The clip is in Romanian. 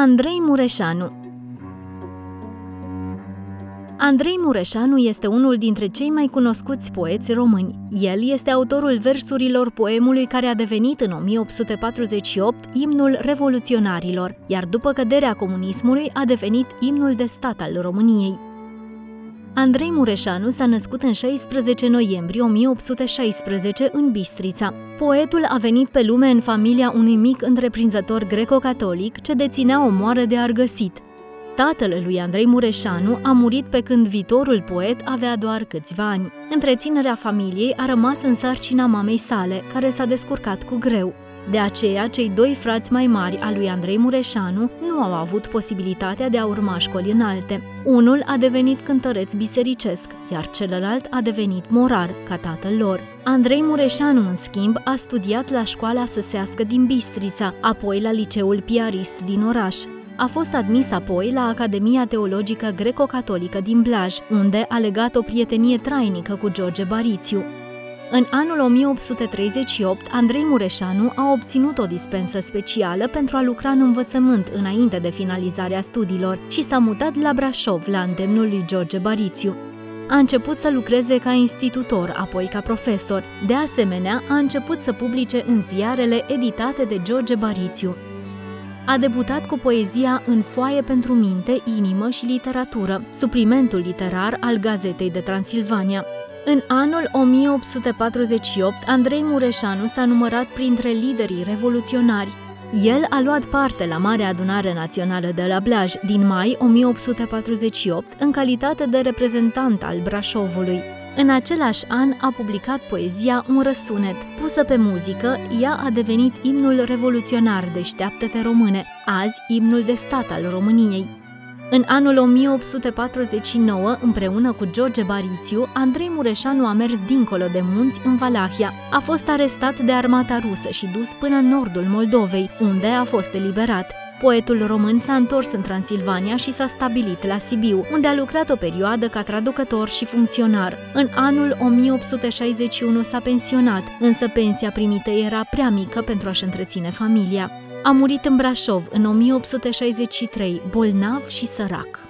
Andrei Mureșanu Andrei Mureșanu este unul dintre cei mai cunoscuți poeți români. El este autorul versurilor poemului care a devenit în 1848 imnul revoluționarilor, iar după căderea comunismului a devenit imnul de stat al României. Andrei Mureșanu s-a născut în 16 noiembrie 1816 în Bistrița. Poetul a venit pe lume în familia unui mic întreprinzător greco-catolic ce deținea o moară de argăsit. Tatăl lui Andrei Mureșanu a murit pe când viitorul poet avea doar câțiva ani. Întreținerea familiei a rămas în sarcina mamei sale, care s-a descurcat cu greu. De aceea, cei doi frați mai mari al lui Andrei Mureșanu nu au avut posibilitatea de a urma școli înalte. Unul a devenit cântăreț bisericesc, iar celălalt a devenit morar, ca tatăl lor. Andrei Mureșanu, în schimb, a studiat la școala săsească din Bistrița, apoi la liceul piarist din oraș. A fost admis apoi la Academia Teologică Greco-Catolică din Blaj, unde a legat o prietenie trainică cu George Barițiu. În anul 1838, Andrei Mureșanu a obținut o dispensă specială pentru a lucra în învățământ înainte de finalizarea studiilor și s-a mutat la Brașov, la îndemnul lui George Barițiu. A început să lucreze ca institutor, apoi ca profesor. De asemenea, a început să publice în ziarele editate de George Barițiu. A debutat cu poezia În foaie pentru minte, inimă și literatură, suplimentul literar al Gazetei de Transilvania. În anul 1848, Andrei Mureșanu s-a numărat printre liderii revoluționari. El a luat parte la Marea Adunare Națională de la Blaj din mai 1848 în calitate de reprezentant al Brașovului. În același an a publicat poezia Un răsunet. Pusă pe muzică, ea a devenit imnul revoluționar Deșteaptă-te române, azi imnul de stat al României. În anul 1849, împreună cu George Barițiu, Andrei Mureșanu a mers dincolo de munți în Valahia. A fost arestat de armata rusă și dus până în nordul Moldovei, unde a fost eliberat. Poetul român s-a întors în Transilvania și s-a stabilit la Sibiu, unde a lucrat o perioadă ca traducător și funcționar. În anul 1861 s-a pensionat, însă pensia primită era prea mică pentru a-și întreține familia. A murit în Brașov în 1863, bolnav și sărac.